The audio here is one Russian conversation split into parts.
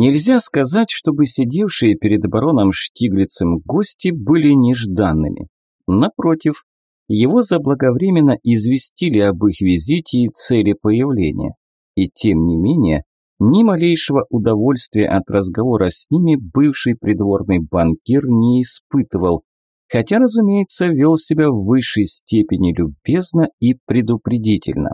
Нельзя сказать, чтобы сидевшие перед бароном Штиглицем гости были нежданными. Напротив, его заблаговременно известили об их визите и цели появления. И тем не менее, ни малейшего удовольствия от разговора с ними бывший придворный банкир не испытывал, хотя, разумеется, вел себя в высшей степени любезно и предупредительно.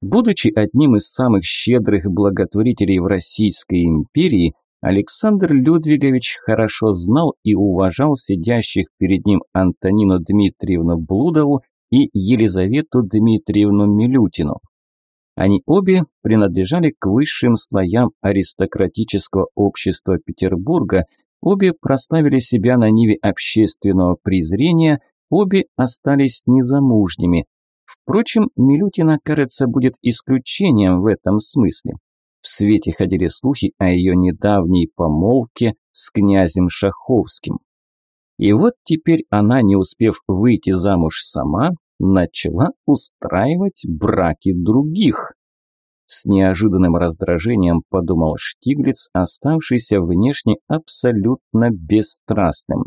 Будучи одним из самых щедрых благотворителей в Российской империи, Александр Людвигович хорошо знал и уважал сидящих перед ним Антонину Дмитриевну Блудову и Елизавету Дмитриевну Милютину. Они обе принадлежали к высшим слоям аристократического общества Петербурга, обе прославили себя на ниве общественного презрения, обе остались незамужними. Впрочем, Милютина, кажется, будет исключением в этом смысле. В свете ходили слухи о ее недавней помолвке с князем Шаховским. И вот теперь она, не успев выйти замуж сама, начала устраивать браки других. С неожиданным раздражением подумал Штиглиц, оставшийся внешне абсолютно бесстрастным.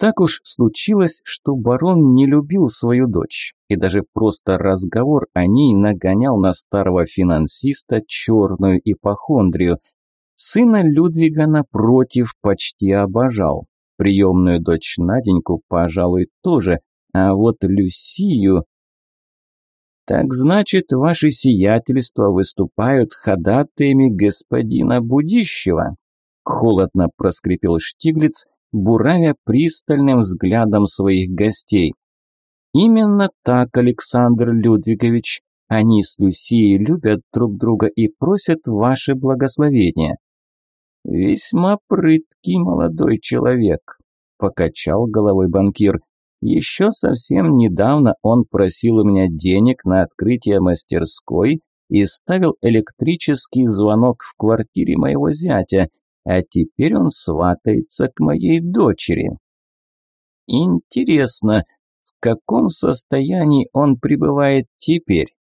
Так уж случилось, что барон не любил свою дочь, и даже просто разговор о ней нагонял на старого финансиста черную ипохондрию. Сына Людвига, напротив, почти обожал. Приемную дочь Наденьку, пожалуй, тоже, а вот Люсию... «Так значит, ваши сиятельства выступают ходатаями господина Будищева?» Холодно проскрипел Штиглиц, буравя пристальным взглядом своих гостей. Именно так, Александр Людвигович. Они с Люсией любят друг друга и просят ваше благословение. Весьма прыткий молодой человек, покачал головой банкир. Еще совсем недавно он просил у меня денег на открытие мастерской и ставил электрический звонок в квартире моего зятя, а теперь он сватается к моей дочери. Интересно, в каком состоянии он пребывает теперь?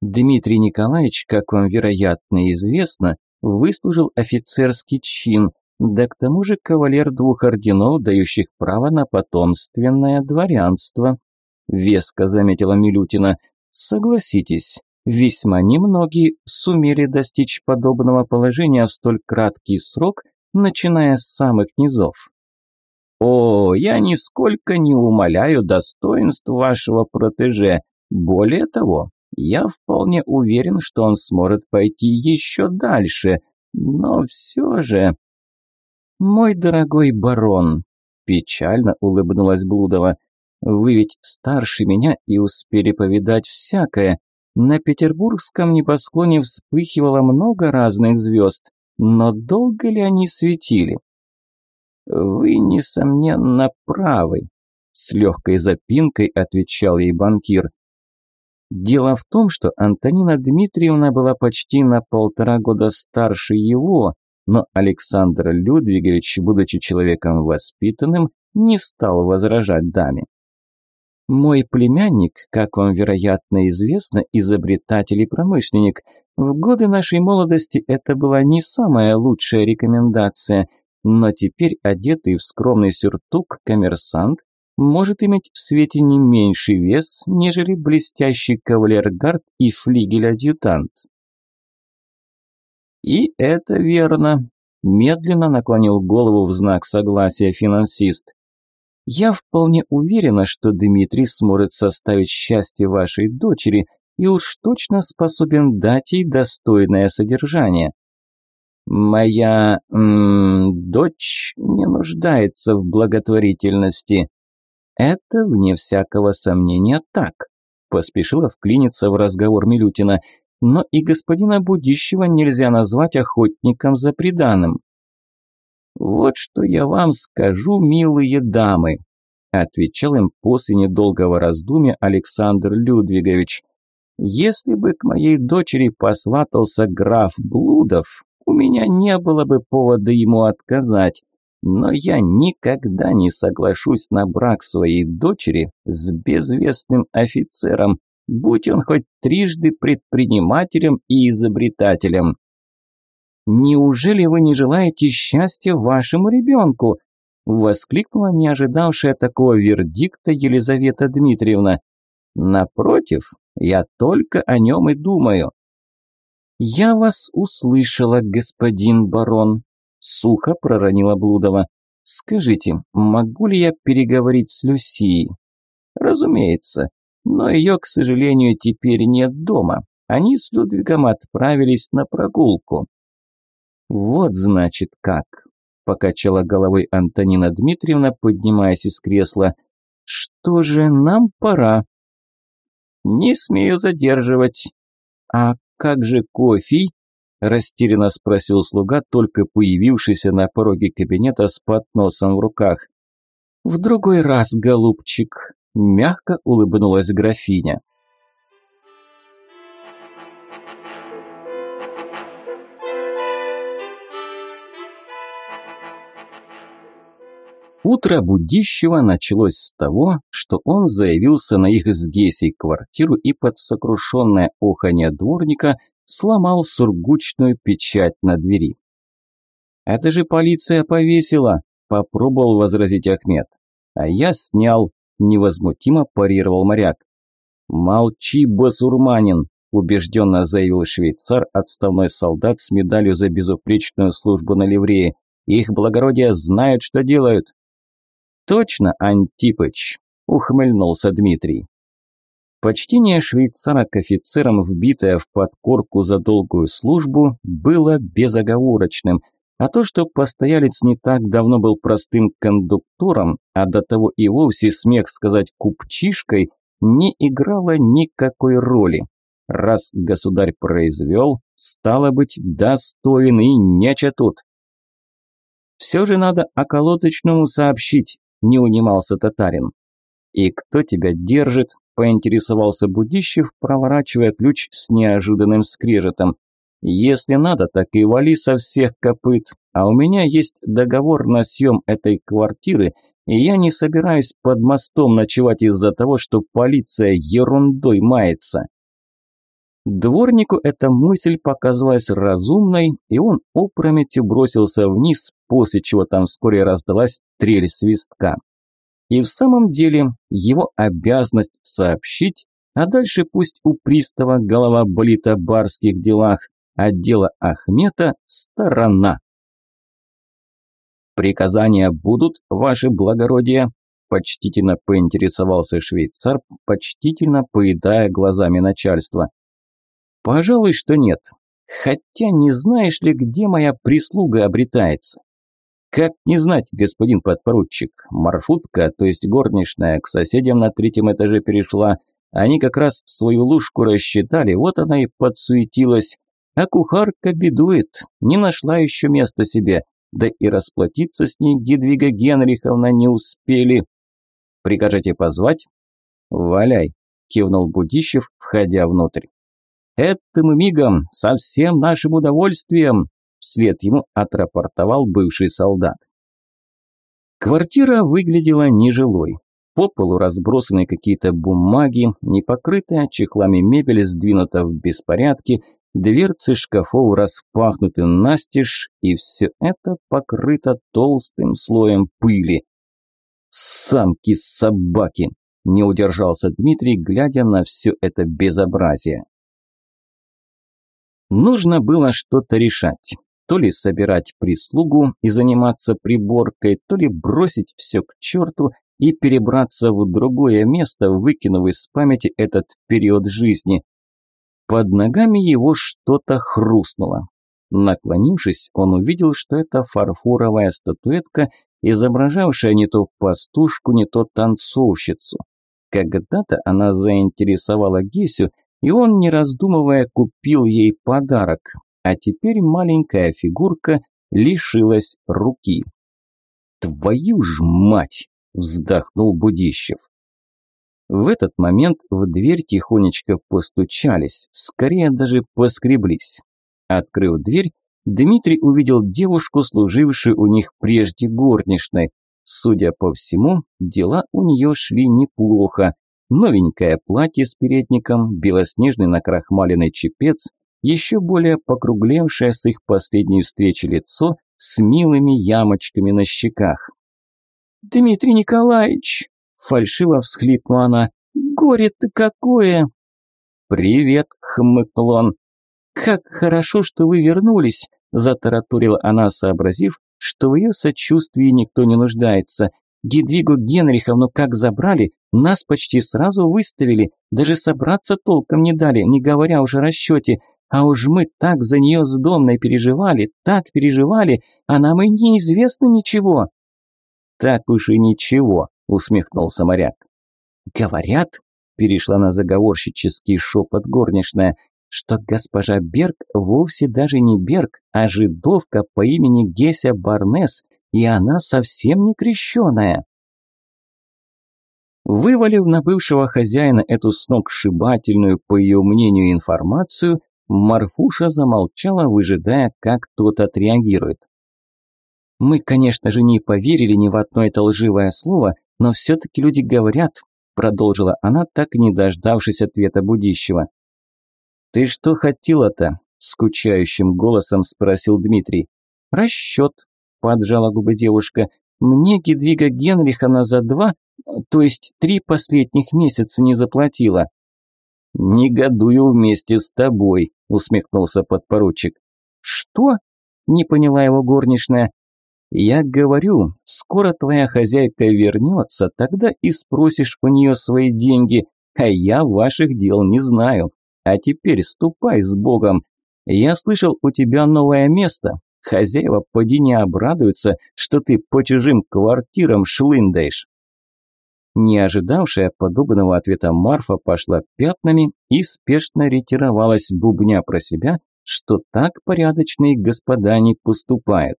Дмитрий Николаевич, как вам вероятно известно, выслужил офицерский чин, да к тому же кавалер двух орденов, дающих право на потомственное дворянство. Веско заметила Милютина. Согласитесь, Весьма немногие сумели достичь подобного положения в столь краткий срок, начиная с самых низов. «О, я нисколько не умоляю достоинств вашего протеже. Более того, я вполне уверен, что он сможет пойти еще дальше, но все же...» «Мой дорогой барон», – печально улыбнулась Блудова, – «вы ведь старше меня и успели повидать всякое. На петербургском небосклоне вспыхивало много разных звезд, но долго ли они светили? «Вы, несомненно, правы», – с легкой запинкой отвечал ей банкир. Дело в том, что Антонина Дмитриевна была почти на полтора года старше его, но Александр Людвигович, будучи человеком воспитанным, не стал возражать даме. Мой племянник, как вам, вероятно, известно, изобретатель и промышленник. В годы нашей молодости это была не самая лучшая рекомендация, но теперь одетый в скромный сюртук коммерсант может иметь в свете не меньший вес, нежели блестящий кавалергард и флигель-адъютант. И это верно, медленно наклонил голову в знак согласия финансист. Я вполне уверена, что Дмитрий сможет составить счастье вашей дочери и уж точно способен дать ей достойное содержание. Моя дочь не нуждается в благотворительности. Это, вне всякого сомнения, так. Поспешила вклиниться в разговор Милютина, но и господина Будищева нельзя назвать охотником за преданным. «Вот что я вам скажу, милые дамы», – отвечал им после недолгого раздумья Александр Людвигович. «Если бы к моей дочери посватался граф Блудов, у меня не было бы повода ему отказать, но я никогда не соглашусь на брак своей дочери с безвестным офицером, будь он хоть трижды предпринимателем и изобретателем. Неужели вы не желаете счастья вашему ребенку?» Воскликнула не ожидавшая такого вердикта Елизавета Дмитриевна. «Напротив, я только о нем и думаю». «Я вас услышала, господин барон», – сухо проронила Блудова. «Скажите, могу ли я переговорить с Люсией?» «Разумеется, но ее, к сожалению, теперь нет дома. Они с Людвигом отправились на прогулку». «Вот значит как», – покачала головой Антонина Дмитриевна, поднимаясь из кресла. «Что же, нам пора». «Не смею задерживать». «А как же кофе?» – растерянно спросил слуга, только появившийся на пороге кабинета с подносом в руках. «В другой раз, голубчик», – мягко улыбнулась графиня. Утро будущего началось с того, что он заявился на их с Гесей квартиру и под сокрушенное оханье дворника сломал сургучную печать на двери. «Это же полиция повесила», – попробовал возразить Ахмед. «А я снял», – невозмутимо парировал моряк. «Молчи, басурманин», – убежденно заявил швейцар, отставной солдат с медалью за безупречную службу на ливрее. «Их благородие знают, что делают». «Точно, Антипыч», – ухмыльнулся Дмитрий. Почтение швейцара к офицерам, вбитое в подкорку за долгую службу, было безоговорочным, а то, что постоялец не так давно был простым кондуктором, а до того и вовсе смех сказать купчишкой, не играло никакой роли. Раз государь произвел, стало быть, достоин и нече тут. Все же надо околоточному сообщить, не унимался татарин. «И кто тебя держит?» – поинтересовался Будищев, проворачивая ключ с неожиданным скрежетом. «Если надо, так и вали со всех копыт, а у меня есть договор на съем этой квартиры, и я не собираюсь под мостом ночевать из-за того, что полиция ерундой мается». Дворнику эта мысль показалась разумной, и он опрометью бросился вниз, после чего там вскоре раздалась трель свистка. И в самом деле его обязанность сообщить, а дальше пусть у пристава голова болит о барских делах, а дело Ахмета – сторона. «Приказания будут, ваше благородие?» – почтительно поинтересовался швейцар, почтительно поедая глазами начальства. Пожалуй, что нет. Хотя не знаешь ли, где моя прислуга обретается? Как не знать, господин подпоручик, Марфутка, то есть горничная, к соседям на третьем этаже перешла. Они как раз свою лужку рассчитали, вот она и подсуетилась. А кухарка бедует, не нашла еще места себе, да и расплатиться с ней Гедвига Генриховна не успели. Прикажете позвать? Валяй, кивнул Будищев, входя внутрь. «Этим мигом, со всем нашим удовольствием!» Вслед ему отрапортовал бывший солдат. Квартира выглядела нежилой. По полу разбросаны какие-то бумаги, непокрытая чехлами мебель сдвинута в беспорядке, дверцы шкафов распахнуты настежь, и все это покрыто толстым слоем пыли. «Самки-собаки!» – не удержался Дмитрий, глядя на все это безобразие. Нужно было что-то решать. То ли собирать прислугу и заниматься приборкой, то ли бросить все к черту и перебраться в другое место, выкинув из памяти этот период жизни. Под ногами его что-то хрустнуло. Наклонившись, он увидел, что это фарфоровая статуэтка, изображавшая не то пастушку, не то танцовщицу. Когда-то она заинтересовала Гесю, и он, не раздумывая, купил ей подарок, а теперь маленькая фигурка лишилась руки. «Твою ж мать!» – вздохнул Будищев. В этот момент в дверь тихонечко постучались, скорее даже поскреблись. Открыв дверь, Дмитрий увидел девушку, служившую у них прежде горничной. Судя по всему, дела у нее шли неплохо. Новенькое платье с передником, белоснежный накрахмаленный чепец, еще более покруглевшее с их последней встречи лицо с милыми ямочками на щеках. «Дмитрий Николаевич!» – фальшиво всхлипнула она. «Горе-то какое!» «Привет!» – хмыкнул он. «Как хорошо, что вы вернулись!» – затараторила она, сообразив, что в ее сочувствии никто не нуждается. «Гедвигу Генриховну как забрали, нас почти сразу выставили, даже собраться толком не дали, не говоря уже о расчете. А уж мы так за нее с Домной переживали, так переживали, а нам и неизвестно ничего». «Так уж и ничего», – усмехнулся моряк. «Говорят», – перешла на заговорщический шепот горничная, что госпожа Берг вовсе даже не Берг, а жидовка по имени Геся Барнес, и она совсем не крещеная. Вывалив на бывшего хозяина эту сногсшибательную, по ее мнению, информацию, Марфуша замолчала, выжидая, как тот отреагирует. «Мы, конечно же, не поверили ни в одно это лживое слово, но все-таки люди говорят», продолжила она, так не дождавшись ответа будущего. «Ты что хотела-то?» – скучающим голосом спросил Дмитрий. «Расчет», – поджала губы девушка. «Мне Гедвига Генрихана за два то есть три последних месяца не заплатила. «Негодую вместе с тобой», – усмехнулся подпоручик. «Что?» – не поняла его горничная. «Я говорю, скоро твоя хозяйка вернется, тогда и спросишь у нее свои деньги, а я ваших дел не знаю. А теперь ступай с Богом. Я слышал, у тебя новое место. Хозяева поди не обрадуются, что ты по чужим квартирам шлындаешь». Не ожидавшая подобного ответа Марфа пошла пятнами и спешно ретировалась, бубня про себя, что так порядочные господа не поступают.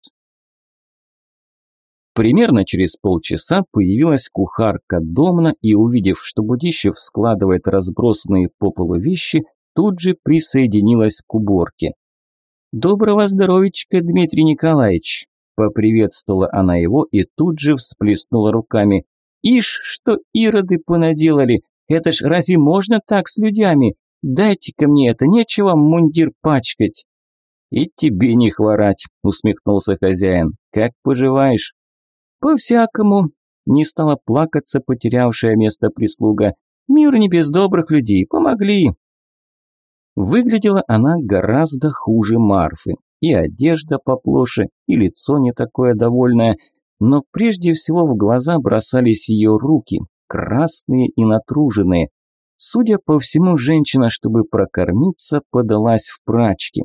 Примерно через полчаса появилась кухарка Домна и, увидев, что Будищев складывает разбросанные по полу вещи, тут же присоединилась к уборке. «Доброго здоровичка, Дмитрий Николаевич!» Поприветствовала она его и тут же всплеснула руками. Ишь, что ироды понаделали, это ж разве можно так с людьми? Дайте-ка мне это, нечего мундир пачкать. И тебе не хворать, усмехнулся хозяин. Как поживаешь? По-всякому. Не стала плакаться потерявшая место прислуга. Мир не без добрых людей, помогли. Выглядела она гораздо хуже Марфы. И одежда поплоше, и лицо не такое довольное – но прежде всего в глаза бросались ее руки, красные и натруженные. Судя по всему, женщина, чтобы прокормиться, подалась в прачки.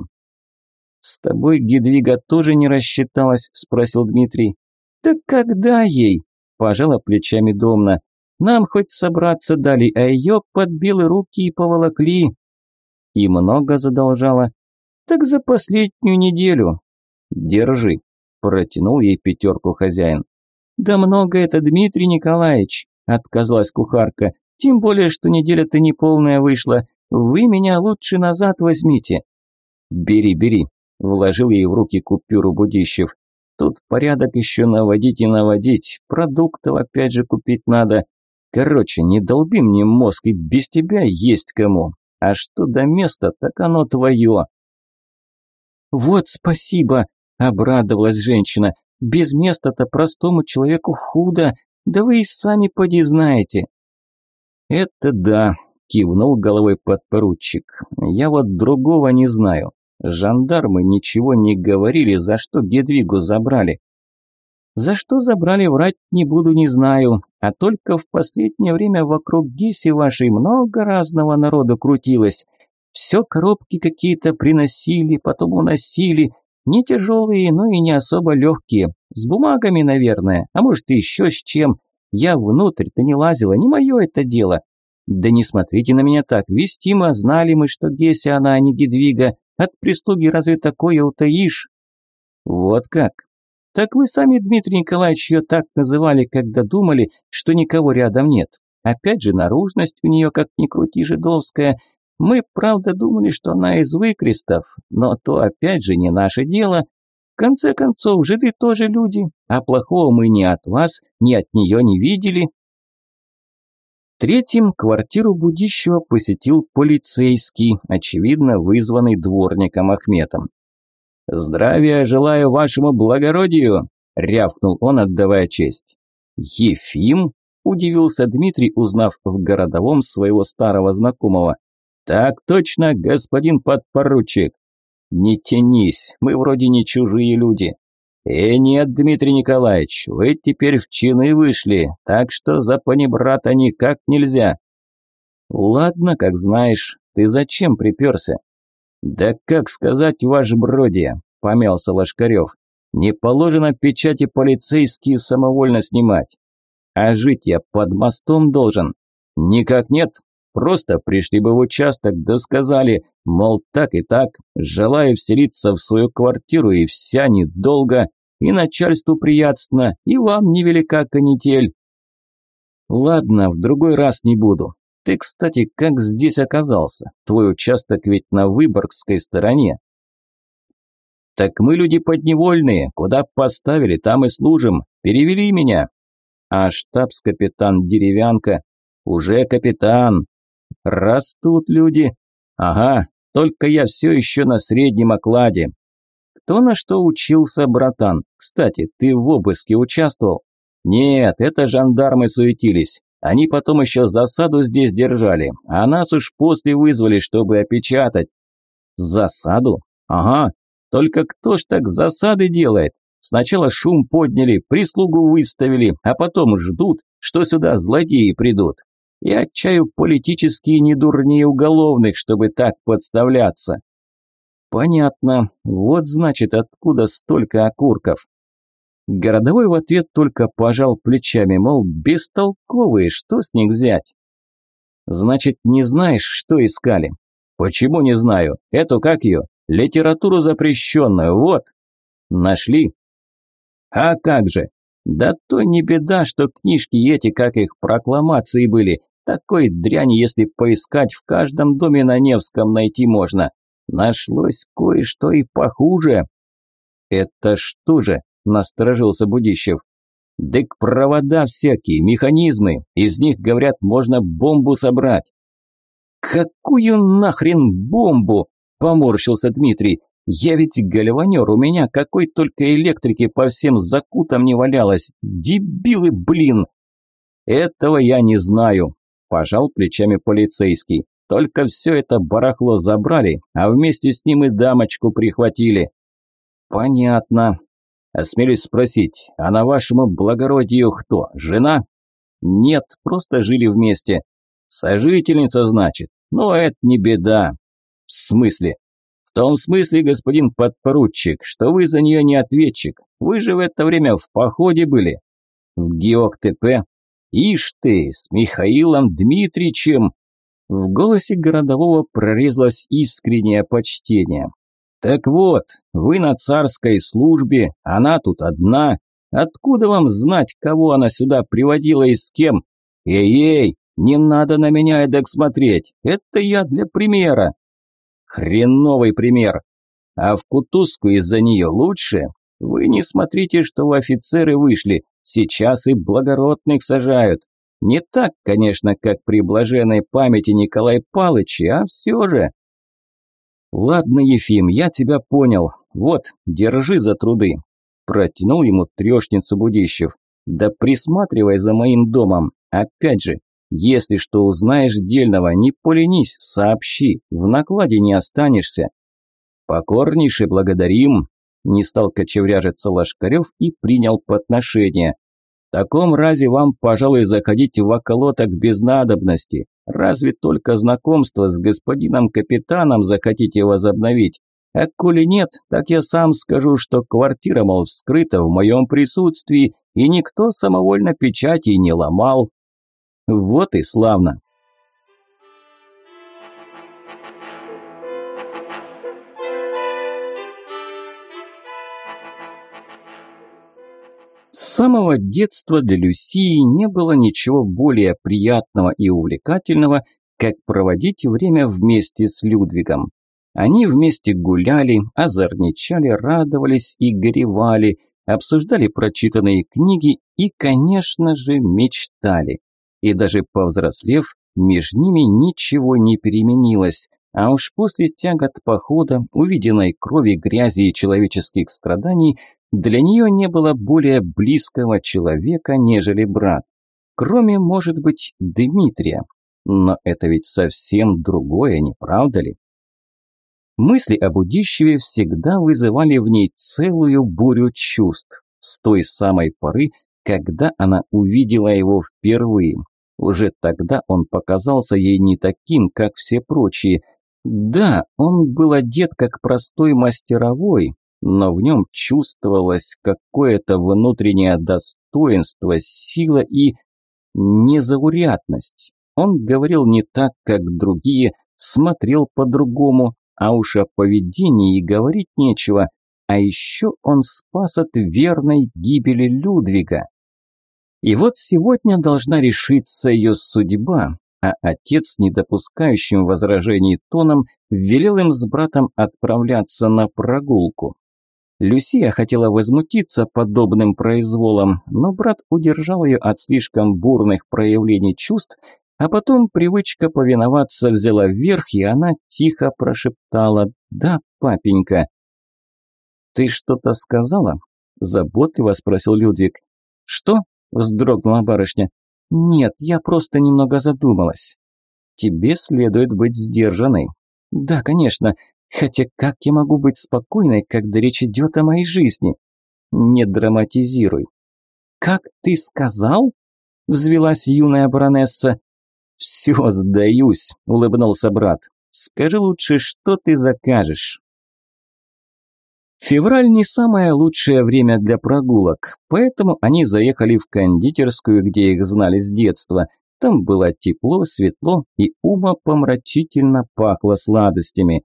«С тобой Гедвига тоже не рассчиталась?» – спросил Дмитрий. «Так когда ей?» – пожала плечами Домна. «Нам хоть собраться дали, а ее подбилы руки и поволокли». «И много задолжала?» «Так за последнюю неделю». «Держи», Протянул ей пятерку хозяин. «Да много это, Дмитрий Николаевич», – отказалась кухарка. «Тем более, что неделя-то неполная вышла. Вы меня лучше назад возьмите». «Бери, бери», – вложил ей в руки купюру Будищев. «Тут порядок еще наводить и наводить. Продуктов опять же купить надо. Короче, не долби мне мозг, и без тебя есть кому. А что до места, так оно твое». «Вот спасибо», Обрадовалась женщина. Без места-то простому человеку худо, да вы и сами поди знаете. Это да, кивнул головой подпоручик. Я вот другого не знаю. Жандармы ничего не говорили, за что Гедвигу забрали. За что забрали, врать не буду, не знаю. А только в последнее время вокруг Геси вашей много разного народу крутилось. Все коробки какие-то приносили, потом уносили, не тяжелые, но и не особо легкие. С бумагами, наверное, а может еще с чем. Я внутрь-то не лазила, не мое это дело. Да не смотрите на меня так, вестимо, знали мы, что Геся она, а не Гедвига. От прислуги разве такое утаишь? Вот как? Так вы сами, Дмитрий Николаевич, ее так называли, когда думали, что никого рядом нет. Опять же, наружность у нее, как ни крути, жидовская – мы, правда, думали, что она из выкрестов, но то опять же не наше дело. В конце концов, жиды тоже люди, а плохого мы ни от вас, ни от нее не видели. Третьим квартиру будущего посетил полицейский, очевидно вызванный дворником Ахметом. «Здравия желаю вашему благородию!» – рявкнул он, отдавая честь. «Ефим?» – удивился Дмитрий, узнав в городовом своего старого знакомого. «Так точно, господин подпоручик!» «Не тянись, мы вроде не чужие люди. «Э, нет, Дмитрий Николаевич, вы теперь в чины вышли, так что за панибрата никак нельзя». «Ладно, как знаешь, ты зачем приперся?» «Да как сказать, ваше бродие», – помялся Лошкарев. «Не положено печати полицейские самовольно снимать. А жить я под мостом должен?» «Никак нет, Просто пришли бы в участок, да сказали, мол, так и так, желаю вселиться в свою квартиру и вся недолго, и начальству приятно, и вам невелика канитель. Ладно, в другой раз не буду. Ты, кстати, как здесь оказался? Твой участок ведь на Выборгской стороне. Так мы люди подневольные, куда поставили, там и служим. Перевели меня. А штабс-капитан Деревянка уже капитан, Растут люди. Ага, только я все еще на среднем окладе. Кто на что учился, братан? Кстати, ты в обыске участвовал? Нет, это жандармы суетились. Они потом еще засаду здесь держали, а нас уж после вызвали, чтобы опечатать. Засаду? Ага, только кто ж так засады делает? Сначала шум подняли, прислугу выставили, а потом ждут, что сюда злодеи придут. Я чаю политические не дурнее уголовных, чтобы так подставляться. Понятно. Вот значит, откуда столько окурков. Городовой в ответ только пожал плечами, мол, бестолковые, что с них взять? Значит, не знаешь, что искали? Почему не знаю? Эту как ее? Литературу запрещенную, вот. Нашли? А как же? Да то не беда, что книжки эти, как их прокламации были, такой дряни, если поискать, в каждом доме на Невском найти можно. Нашлось кое-что и похуже. Это что же? Насторожился Будищев. Дык провода всякие, механизмы. Из них, говорят, можно бомбу собрать. Какую нахрен бомбу? Поморщился Дмитрий. Я ведь гальванер, у меня какой только электрики по всем закутам не валялось. Дебилы, блин! Этого я не знаю, Пожал плечами полицейский. Только все это барахло забрали, а вместе с ним и дамочку прихватили. Понятно. Осмелюсь спросить, а на вашему благородию кто, жена? Нет, просто жили вместе. Сожительница, значит? Но это не беда. В смысле? Том смысле, господин подпоручик, что вы за нее не ответчик. Вы же в это время в походе были. В ГИОК-ТП «Ишь ты, с Михаилом Дмитриевичем!» В голосе городового прорезалось искреннее почтение. «Так вот, вы на царской службе, она тут одна. Откуда вам знать, кого она сюда приводила и с кем? Эй-эй, не надо на меня эдак смотреть, это я для примера». «Хреновый пример. А в кутузку из-за нее лучше? Вы не смотрите, что в офицеры вышли, Сейчас и благородных сажают. Не так, конечно, как при блаженной памяти Николай Палыча, а все же. Ладно, Ефим, я тебя понял. Вот, держи за труды. Протянул ему трешницу Будищев. Да присматривай за моим домом. Опять же, если что узнаешь дельного, не поленись, сообщи, в накладе не останешься. Покорнейше благодарим, не стал кочевряжиться Лошкарев и принял подношение. В таком разе вам, пожалуй, заходить в околоток без надобности. Разве только знакомство с господином капитаном захотите возобновить. А коли нет, так я сам скажу, что квартира, мол, вскрыта в моем присутствии, и никто самовольно печати не ломал. Вот и славно. С самого детства для Люсии не было ничего более приятного и увлекательного, как проводить время вместе с Людвигом. Они вместе гуляли, озорничали, радовались и горевали, обсуждали прочитанные книги и, конечно же, мечтали. И даже повзрослев, между ними ничего не переменилось. А уж после тягот похода, увиденной крови, грязи и человеческих страданий, для нее не было более близкого человека, нежели брат. Кроме, может быть, Дмитрия. Но это ведь совсем другое, не правда ли? Мысли о Будищеве всегда вызывали в ней целую бурю чувств. С той самой поры, когда она увидела его впервые. Уже тогда он показался ей не таким, как все прочие. Да, он был одет как простой мастеровой, но в нем чувствовалось какое-то внутреннее достоинство, сила и незаурядность. Он говорил не так, как другие, смотрел по-другому, а уж о поведении и говорить нечего. А еще он спас от верной гибели Людвига. И вот сегодня должна решиться ее судьба, а отец, не допускающим возражений тоном, велел им с братом отправляться на прогулку. Люсия хотела возмутиться подобным произволом, но брат удержал ее от слишком бурных проявлений чувств а потом привычка повиноваться взяла вверх, и она тихо прошептала «Да, папенька». «Ты что-то сказала?» – заботливо спросил Людвиг. «Что?» – вздрогнула барышня. «Нет, я просто немного задумалась». «Тебе следует быть сдержанной». «Да, конечно. Хотя как я могу быть спокойной, когда речь идет о моей жизни?» «Не драматизируй». «Как ты сказал?» – взвелась юная баронесса. «Все, сдаюсь», – улыбнулся брат. «Скажи лучше, что ты закажешь?» Февраль не самое лучшее время для прогулок, поэтому они заехали в кондитерскую, где их знали с детства. Там было тепло, светло и умопомрачительно пахло сладостями.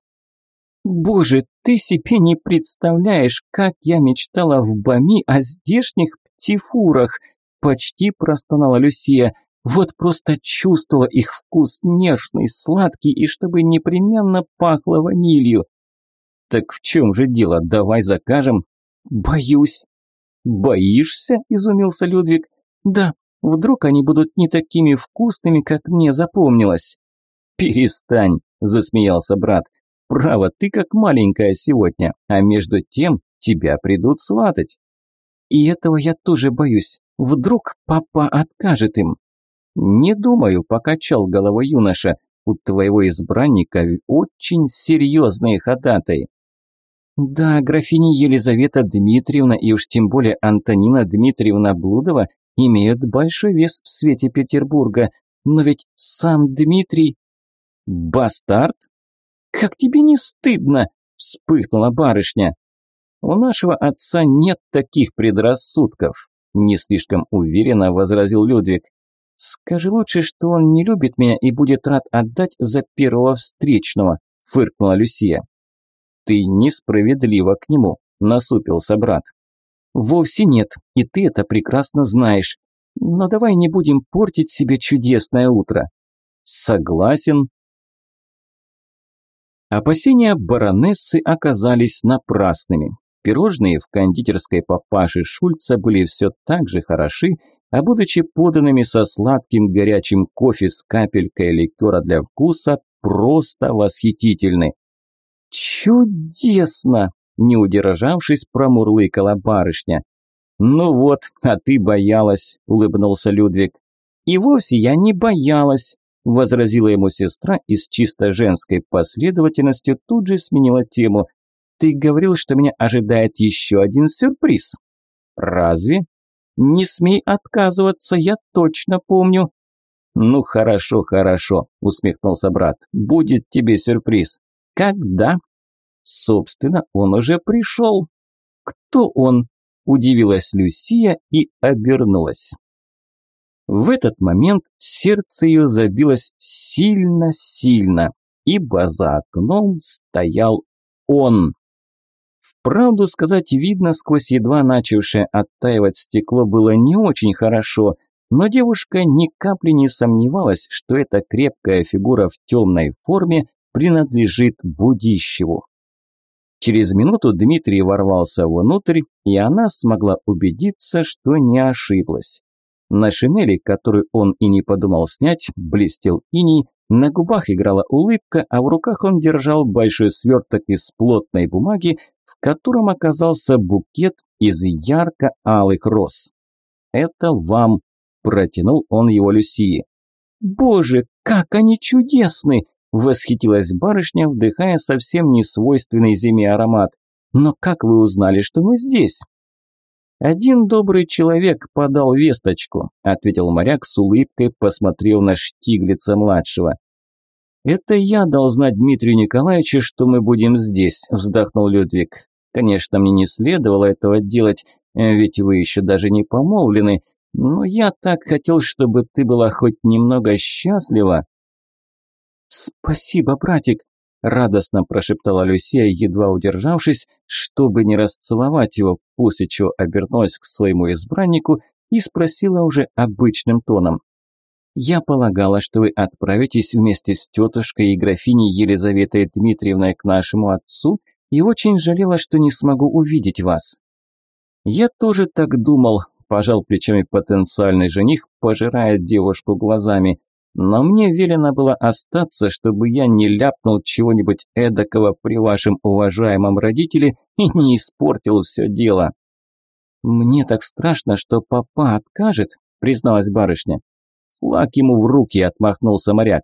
«Боже, ты себе не представляешь, как я мечтала в Бами о здешних птифурах!» Почти простонала Люсия. Вот просто чувствовала их вкус нежный, сладкий и чтобы непременно пахло ванилью. Так в чем же дело? Давай закажем. Боюсь. Боишься? Изумился Людвиг. Да, вдруг они будут не такими вкусными, как мне запомнилось. Перестань, засмеялся брат. Право, ты как маленькая сегодня, а между тем тебя придут сватать. И этого я тоже боюсь. Вдруг папа откажет им. «Не думаю», – покачал головой юноша. «У твоего избранника очень серьезные ходатаи». «Да, графиня Елизавета Дмитриевна и уж тем более Антонина Дмитриевна Блудова имеют большой вес в свете Петербурга, но ведь сам Дмитрий...» «Бастард? Как тебе не стыдно?» – вспыхнула барышня. «У нашего отца нет таких предрассудков», – не слишком уверенно возразил Людвиг. «Скажи лучше, что он не любит меня и будет рад отдать за первого встречного», – фыркнула Люсия. «Ты несправедлива к нему», – насупился брат. «Вовсе нет, и ты это прекрасно знаешь. Но давай не будем портить себе чудесное утро». «Согласен». Опасения баронессы оказались напрасными. Пирожные в кондитерской папаши Шульца были все так же хороши, а будучи поданными со сладким горячим кофе с капелькой ликера для вкуса, просто восхитительны. «Чудесно!» – не удержавшись, промурлыкала барышня. «Ну вот, а ты боялась», – улыбнулся Людвиг. «И вовсе я не боялась», – возразила ему сестра и с чисто женской последовательностью тут же сменила тему. «Ты говорил, что меня ожидает еще один сюрприз». «Разве?» Не смей отказываться, я точно помню». «Ну хорошо, хорошо», – усмехнулся брат. «Будет тебе сюрприз». «Когда?» «Собственно, он уже пришел». «Кто он?» – удивилась Люсия и обернулась. В этот момент сердце ее забилось сильно-сильно, ибо за окном стоял он. Вправду сказать, видно, сквозь едва начавшее оттаивать стекло было не очень хорошо, но девушка ни капли не сомневалась, что эта крепкая фигура в темной форме принадлежит Будищеву. Через минуту Дмитрий ворвался внутрь, и она смогла убедиться, что не ошиблась. На шинели, которую он и не подумал снять, блестел иней, на губах играла улыбка, а в руках он держал большой сверток из плотной бумаги, в котором оказался букет из ярко-алых роз. «Это вам», – протянул он его Люсии. «Боже, как они чудесны!» – восхитилась барышня, вдыхая совсем не свойственный зиме аромат. «Но как вы узнали, что мы здесь?» «Один добрый человек подал весточку», – ответил моряк с улыбкой, посмотрев на Штиглица-младшего. «Это я дал знать Дмитрию Николаевичу, что мы будем здесь», – вздохнул Людвиг. «Конечно, мне не следовало этого делать, ведь вы еще даже не помолвлены, но я так хотел, чтобы ты была хоть немного счастлива». «Спасибо, братик», радостно прошептала Люсия, едва удержавшись, чтобы не расцеловать его, после чего обернулась к своему избраннику и спросила уже обычным тоном. «Я полагала, что вы отправитесь вместе с тетушкой и графиней Елизаветой Дмитриевной к нашему отцу и очень жалела, что не смогу увидеть вас». «Я тоже так думал», – пожал плечами потенциальный жених, пожирая девушку глазами. Но мне велено было остаться, чтобы я не ляпнул чего-нибудь эдакого при вашем уважаемом родителе и не испортил все дело. «Мне так страшно, что папа откажет», – призналась барышня. Флаг ему в руки отмахнулся моряк.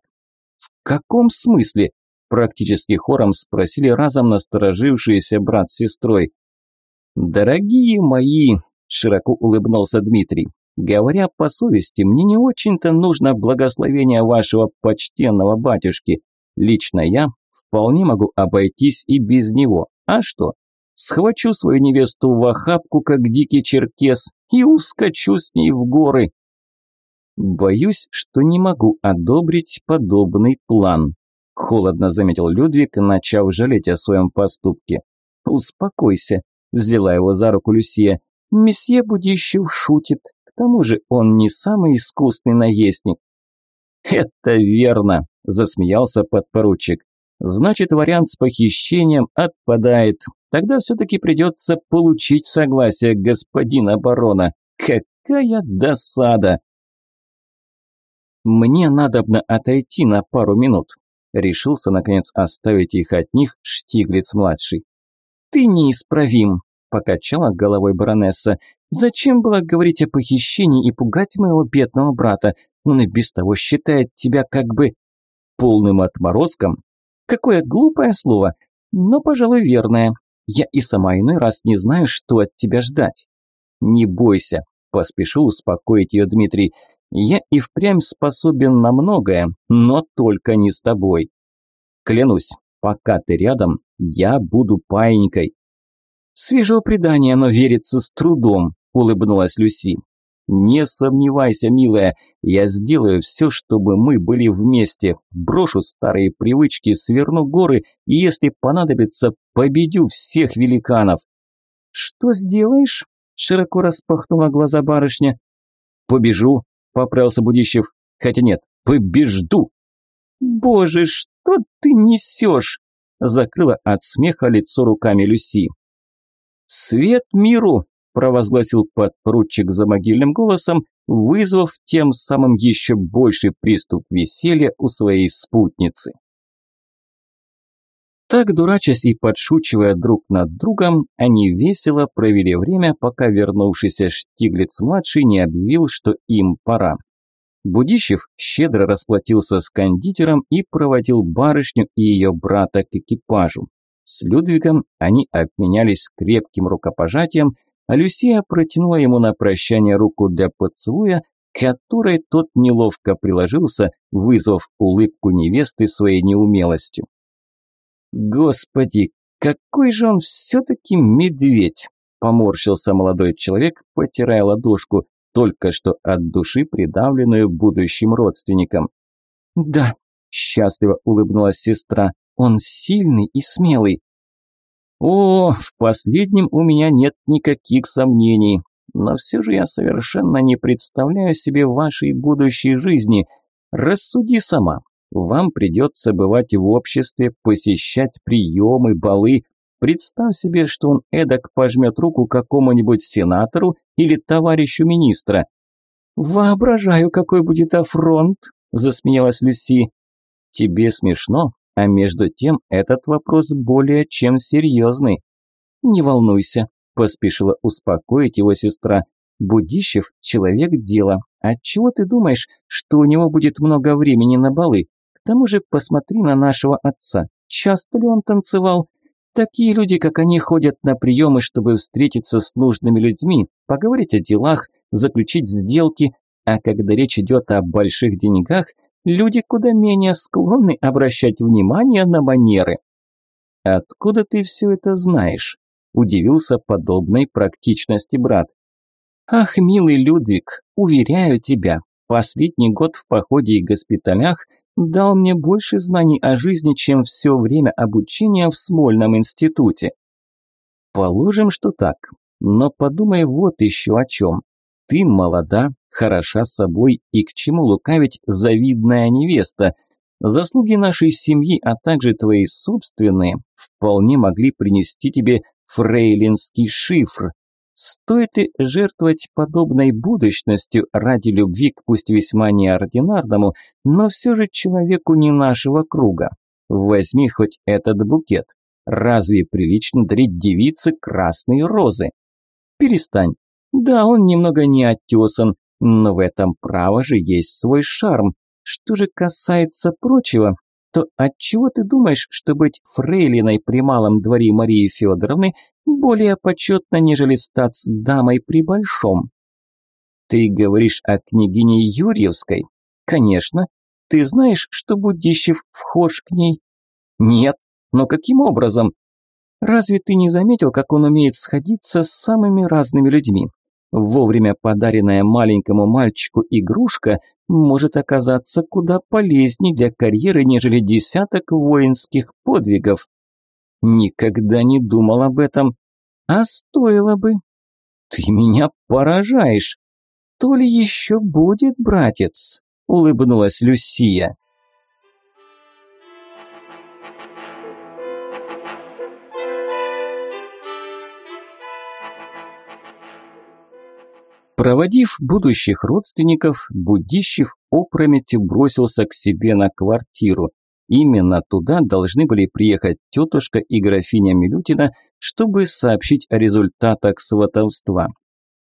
«В каком смысле?» – практически хором спросили разом насторожившиеся брат с сестрой. «Дорогие мои!» – широко улыбнулся Дмитрий. Говоря по совести, мне не очень-то нужно благословение вашего почтенного батюшки. Лично я вполне могу обойтись и без него. А что? Схвачу свою невесту в охапку, как дикий черкес, и ускочу с ней в горы. Боюсь, что не могу одобрить подобный план. Холодно заметил Людвиг, начав жалеть о своем поступке. «Успокойся», – взяла его за руку Люсия. «Месье Будищев шутит тому же он не самый искусный наездник. «Это верно», – засмеялся подпоручик. «Значит, вариант с похищением отпадает. Тогда все-таки придется получить согласие господина барона. Какая досада!» «Мне надобно отойти на пару минут», – решился, наконец, оставить их от них Штиглиц-младший. «Ты неисправим», – покачала головой баронесса. Зачем было говорить о похищении и пугать моего бедного брата? Он и без того считает тебя как бы полным отморозком. Какое глупое слово, но, пожалуй, верное. Я и сама иной раз не знаю, что от тебя ждать. Не бойся, поспешил успокоить ее Дмитрий. Я и впрямь способен на многое, но только не с тобой. Клянусь, пока ты рядом, я буду паинькой. Свежего предания, но верится с трудом, улыбнулась Люси. «Не сомневайся, милая, я сделаю все, чтобы мы были вместе. Брошу старые привычки, сверну горы и, если понадобится, победю всех великанов». «Что сделаешь?» – широко распахнула глаза барышня. «Побежу», – поправился Будищев. «Хотя нет, побежду». «Боже, что ты несешь?» – закрыла от смеха лицо руками Люси. «Свет миру!» – провозгласил подпоручик за могильным голосом, вызвав тем самым еще больший приступ веселья у своей спутницы. Так, дурачась и подшучивая друг над другом, они весело провели время, пока вернувшийся Штиглиц-младший не объявил, что им пора. Будищев щедро расплатился с кондитером и проводил барышню и ее брата к экипажу. С Людвигом они обменялись крепким рукопожатием, а Люсия протянула ему на прощание руку для поцелуя, которой тот неловко приложился, вызвав улыбку невесты своей неумелостью. «Господи, какой же он все-таки медведь!» – поморщился молодой человек, потирая ладошку, только что от души придавленную будущим родственникам. «Да», – счастливо улыбнулась сестра, он сильный и смелый. О, в последнем у меня нет никаких сомнений. Но все же я совершенно не представляю себе вашей будущей жизни. Рассуди сама. Вам придется бывать в обществе, посещать приемы, балы. Представь себе, что он эдак пожмет руку какому-нибудь сенатору или товарищу министра. «Воображаю, какой будет афронт!» – засмеялась Люси. «Тебе смешно, а между тем этот вопрос более чем серьезный». «Не волнуйся», – поспешила успокоить его сестра. «Будищев – человек дела. Отчего ты думаешь, что у него будет много времени на балы? К тому же посмотри на нашего отца. Часто ли он танцевал? Такие люди, как они, ходят на приемы, чтобы встретиться с нужными людьми, поговорить о делах, заключить сделки, а когда речь идет о больших деньгах, люди куда менее склонны обращать внимание на манеры. «Откуда ты все это знаешь?» – удивился подобной практичности брат. «Ах, милый Людвиг, уверяю тебя, последний год в походе и госпиталях дал мне больше знаний о жизни, чем все время обучения в Смольном институте. Положим, что так. Но подумай вот еще о чем. Ты молода, хороша собой и к чему лукавить завидная невеста. Заслуги нашей семьи, а также твои собственные, вполне могли принести тебе фрейлинский шифр, Стоит ли жертвовать подобной будущностью ради любви к пусть весьма неординарному, но все же человеку не нашего круга? Возьми хоть этот букет. Разве прилично дарить девице красные розы? Перестань. Да, он немного не оттесан, но в этом право же есть свой шарм. Что же касается прочего, то отчего ты думаешь, что быть фрейлиной при малом дворе Марии Федоровны более почетно, нежели стать дамой при большом? Ты говоришь о княгине Юрьевской? Конечно. Ты знаешь, что Будищев вхож к ней? Нет. Но каким образом? Разве ты не заметил, как он умеет сходиться с самыми разными людьми? Вовремя подаренная маленькому мальчику игрушка может оказаться куда полезнее для карьеры, нежели десяток воинских подвигов. Никогда не думал об этом. А стоило бы. Ты меня поражаешь. То ли еще будет, братец, улыбнулась Люсия. Проводив будущих родственников, Будищев опрометью бросился к себе на квартиру. Именно туда должны были приехать тетушка и графиня Милютина, чтобы сообщить о результатах сватовства.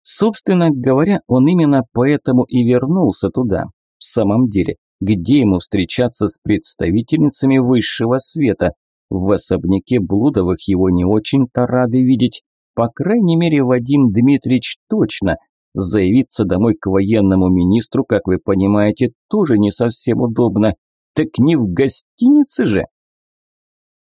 Собственно говоря, он именно поэтому и вернулся туда. В самом деле, где ему встречаться с представительницами высшего света? В особняке Блудовых его не очень-то рады видеть. По крайней мере, Вадим Дмитриевич точно – Заявиться домой к военному министру, как вы понимаете, тоже не совсем удобно. Так не в гостинице же.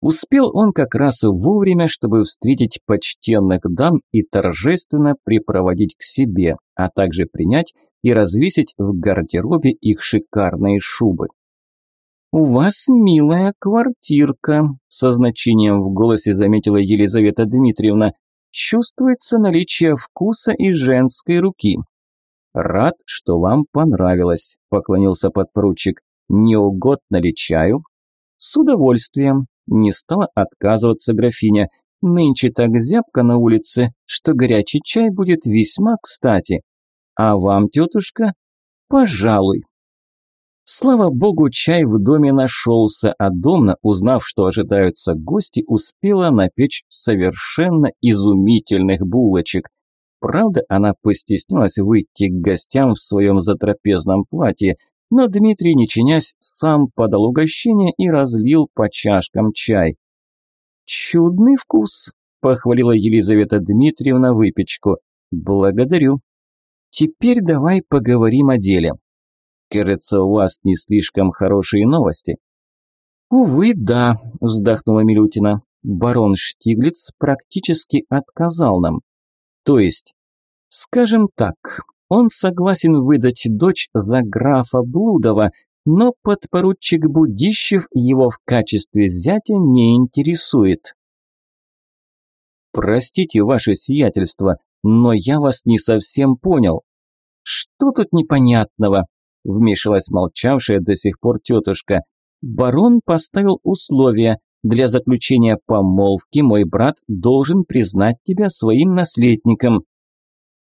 Успел он как раз вовремя, чтобы встретить почтенных дам и торжественно припроводить к себе, а также принять и развесить в гардеробе их шикарные шубы. «У вас милая квартирка», – со значением в голосе заметила Елизавета Дмитриевна чувствуется наличие вкуса и женской руки. «Рад, что вам понравилось», – поклонился подпоручик. «Не угодно ли чаю?» «С удовольствием», – не стала отказываться графиня. «Нынче так зябко на улице, что горячий чай будет весьма кстати. А вам, тетушка?» «Пожалуй». Слава богу, чай в доме нашелся, а Домна, узнав, что ожидаются гости, успела напечь совершенно изумительных булочек. Правда, она постеснялась выйти к гостям в своем затрапезном платье, но Дмитрий, не чинясь, сам подал угощение и разлил по чашкам чай. «Чудный вкус», – похвалила Елизавета Дмитриевна выпечку. «Благодарю. Теперь давай поговорим о деле. Кажется, у вас не слишком хорошие новости. Увы, да, вздохнула Милютина. Барон Штиглиц практически отказал нам. То есть, скажем так, он согласен выдать дочь за графа Блудова, но подпоручик Будищев его в качестве зятя не интересует. «Простите, ваше сиятельство, но я вас не совсем понял. Что тут непонятного? Вмешалась молчавшая до сих пор тетушка. Барон поставил условия. Для заключения помолвки мой брат должен признать тебя своим наследником.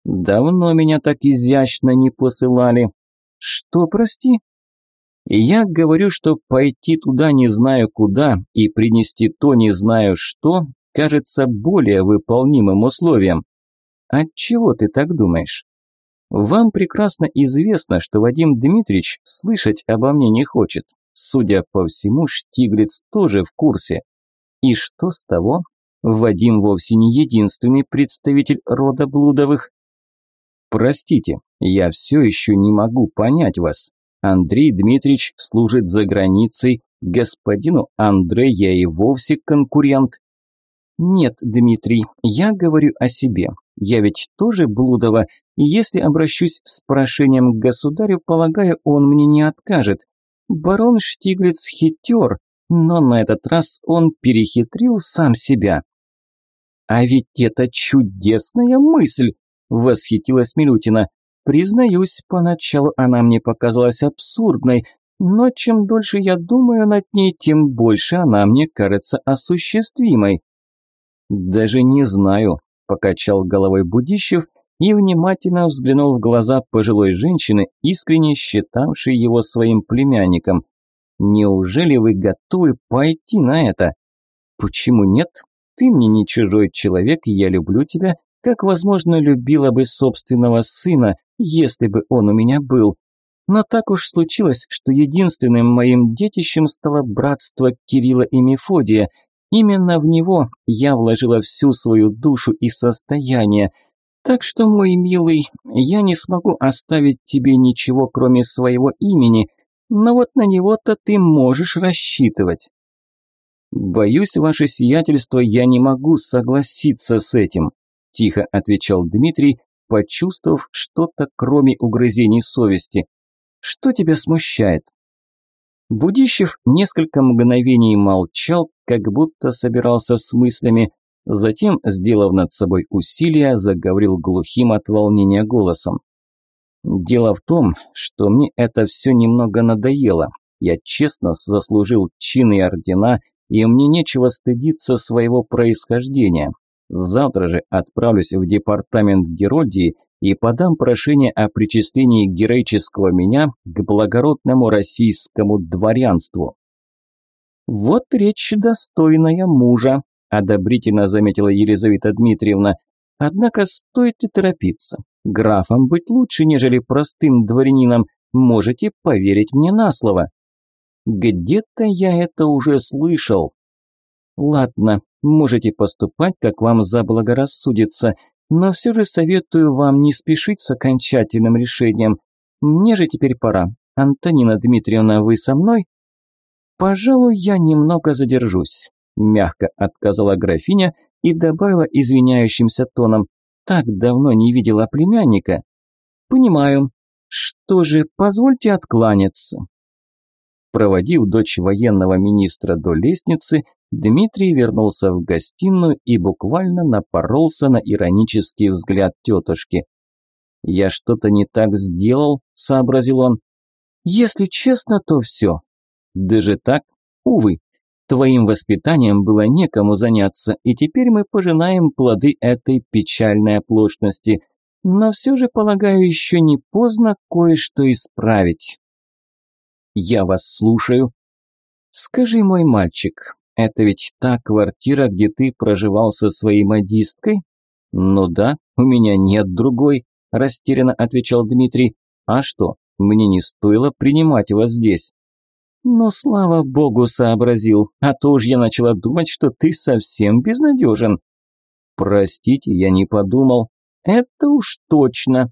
Давно меня так изящно не посылали. Что, прости? Я говорю, что пойти туда не знаю куда и принести то не знаю что, кажется более выполнимым условием. Отчего ты так думаешь? Вам прекрасно известно, что Вадим Дмитриевич слышать обо мне не хочет. Судя по всему, Штиглиц тоже в курсе. И что с того? Вадим вовсе не единственный представитель рода Блудовых. Простите, я все еще не могу понять вас. Андрей Дмитриевич служит за границей, господину Андре я и вовсе конкурент. Нет, Дмитрий, я говорю о себе. Я ведь тоже Блудова, и если обращусь с прошением к государю, полагаю, он мне не откажет. Барон Штиглиц хитер, но на этот раз он перехитрил сам себя. «А ведь это чудесная мысль!» – восхитилась Милютина. «Признаюсь, поначалу она мне показалась абсурдной, но чем дольше я думаю над ней, тем больше она мне кажется осуществимой». «Даже не знаю», – покачал головой Будищев и внимательно взглянул в глаза пожилой женщины, искренне считавшей его своим племянником. «Неужели вы готовы пойти на это?» «Почему нет? Ты мне не чужой человек, я люблю тебя, как, возможно, любила бы собственного сына, если бы он у меня был. Но так уж случилось, что единственным моим детищем стало братство Кирилла и Мефодия. Именно в него я вложила всю свою душу и состояние – так что, мой милый, я не смогу оставить тебе ничего, кроме своего имени, но вот на него-то ты можешь рассчитывать. Боюсь, ваше сиятельство, я не могу согласиться с этим, тихо отвечал Дмитрий, почувствовав что-то кроме угрызений совести. Что тебя смущает? Будищев несколько мгновений молчал, как будто собирался с мыслями, Затем, сделав над собой усилие, заговорил глухим от волнения голосом. «Дело в том, что мне это все немного надоело. Я честно заслужил чины и ордена, и мне нечего стыдиться своего происхождения. Завтра же отправлюсь в департамент Геродии и подам прошение о причислении героического меня к благородному российскому дворянству». «Вот речь достойная мужа», одобрительно заметила Елизавета Дмитриевна. Однако стоит ли торопиться? Графом быть лучше, нежели простым дворянином. Можете поверить мне на слово. Где-то я это уже слышал. Ладно, можете поступать, как вам заблагорассудится, но все же советую вам не спешить с окончательным решением. Мне же теперь пора. Антонина Дмитриевна, вы со мной? Пожалуй, я немного задержусь мягко отказала графиня и добавила извиняющимся тоном. Так давно не видела племянника. Понимаю. Что же, позвольте откланяться. Проводив дочь военного министра до лестницы, Дмитрий вернулся в гостиную и буквально напоролся на иронический взгляд тетушки. «Я что-то не так сделал», – сообразил он. «Если честно, то все». «Даже так? Увы, Твоим воспитанием было некому заняться, и теперь мы пожинаем плоды этой печальной оплошности. Но все же, полагаю, еще не поздно кое-что исправить. Я вас слушаю. Скажи, мой мальчик, это ведь та квартира, где ты проживал со своей модисткой? Ну да, у меня нет другой, растерянно отвечал Дмитрий. А что, мне не стоило принимать вас здесь. Но, слава богу, сообразил, а то уж я начала думать, что ты совсем безнадежен. Простите, я не подумал. Это уж точно.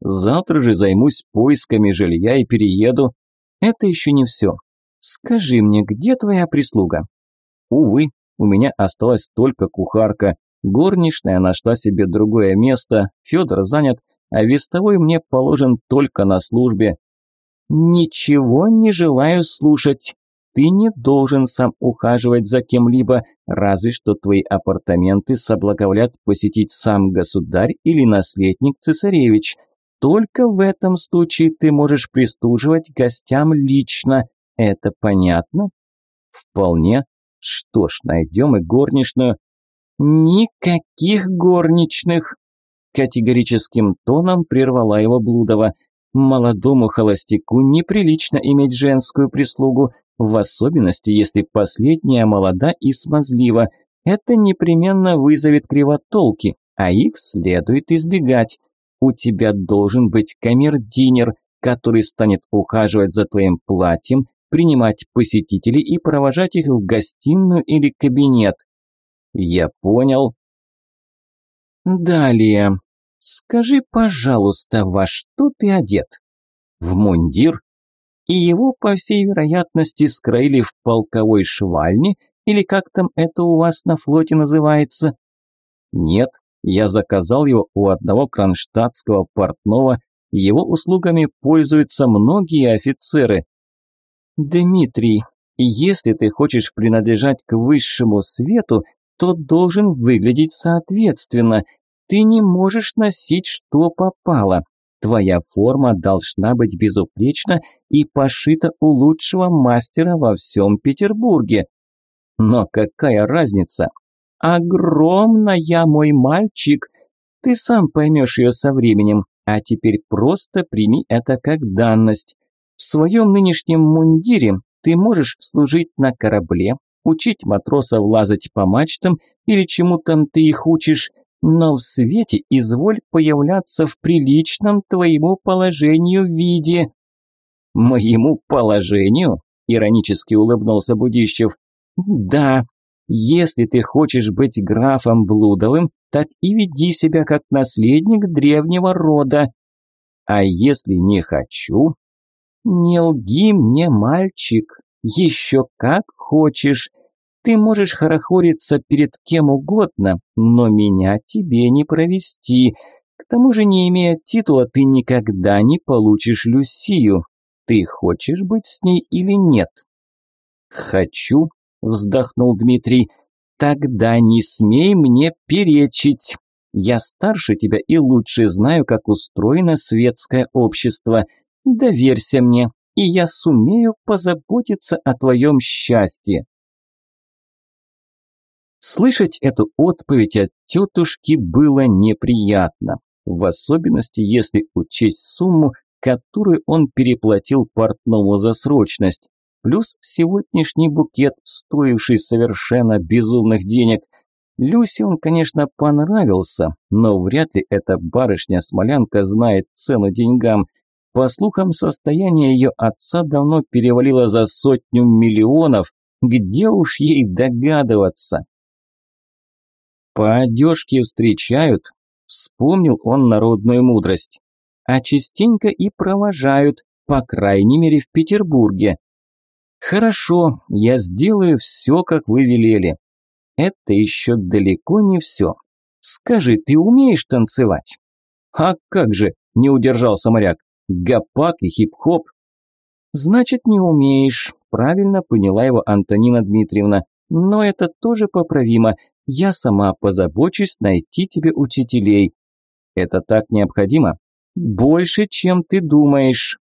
Завтра же займусь поисками жилья и перееду. Это еще не все. Скажи мне, где твоя прислуга? Увы, у меня осталась только кухарка. Горничная нашла себе другое место, Федор занят, а вестовой мне положен только на службе. «Ничего не желаю слушать. Ты не должен сам ухаживать за кем-либо, разве что твои апартаменты соблаговолят посетить сам государь или наследник цесаревич. Только в этом случае ты можешь прислуживать гостям лично. Это понятно?» «Вполне. Что ж, найдем и горничную». «Никаких горничных!» Категорическим тоном прервала его Блудова. Молодому холостяку неприлично иметь женскую прислугу, в особенности, если последняя молода и смазлива. Это непременно вызовет кривотолки, а их следует избегать. У тебя должен быть камердинер, который станет ухаживать за твоим платьем, принимать посетителей и провожать их в гостиную или кабинет. Я понял. Далее. Скажи, пожалуйста, во что ты одет? В мундир? И его, по всей вероятности, скроили в полковой швальне, или как там это у вас на флоте называется? Нет, я заказал его у одного кронштадтского портного, его услугами пользуются многие офицеры. Дмитрий, если ты хочешь принадлежать к высшему свету, то должен выглядеть соответственно. Ты не можешь носить что попало. Твоя форма должна быть безупречна и пошита у лучшего мастера во всем Петербурге. Но какая разница? Огромная, мой мальчик. Ты сам поймешь ее со временем, а теперь просто прими это как данность. Своем нынешнем мундире ты можешь служить на корабле, учить матросов лазать по мачтам или чему там ты их учишь, но в свете изволь появляться в приличном твоему положению виде». «Моему положению?» – иронически улыбнулся Будищев. «Да, если ты хочешь быть графом Блудовым, так и веди себя как наследник древнего рода. А если не хочу? Не лги мне, мальчик, еще как хочешь. Ты можешь хорохориться перед кем угодно, но меня тебе не провести. К тому же, не имея титула, ты никогда не получишь Люсию. Ты хочешь быть с ней или нет? Хочу, вздохнул Дмитрий. Тогда не смей мне перечить. Я старше тебя и лучше знаю, как устроено светское общество. Доверься мне, и я сумею позаботиться о твоем счастье. Слышать эту отповедь от тетушки было неприятно, в особенности если учесть сумму, которую он переплатил портному за срочность, плюс сегодняшний букет, стоивший совершенно безумных денег. Люсе он, конечно, понравился, но вряд ли эта барышня-смолянка знает цену деньгам. По слухам, состояние ее отца давно перевалило за сотню миллионов, где уж ей догадываться. По одежке встречают, вспомнил он народную мудрость. А частенько и провожают, по крайней мере в Петербурге. Хорошо, я сделаю все, как вы велели. Это еще далеко не все. Скажи, ты умеешь танцевать? А как же, не удержался моряк. Гопак и хип-хоп. Значит, не умеешь, правильно поняла его Антонина Дмитриевна. Но это тоже поправимо. Я сама позабочусь найти тебе учителей. Это так необходимо? Больше, чем ты думаешь.